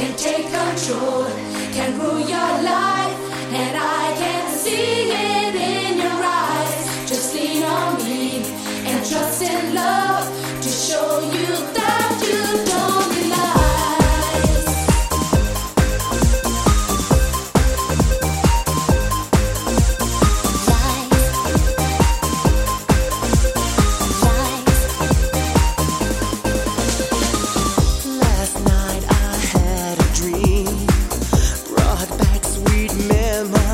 can take control, can rule your life, and I.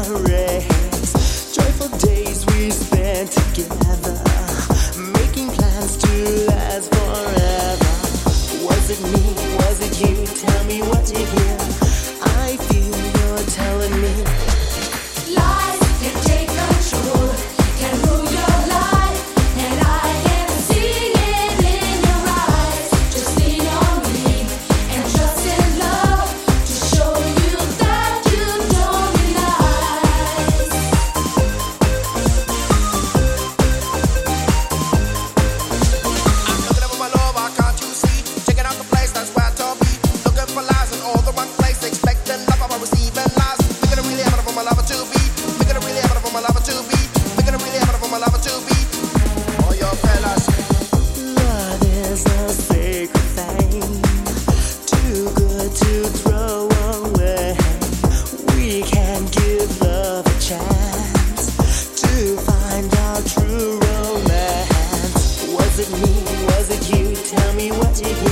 hooray. me what it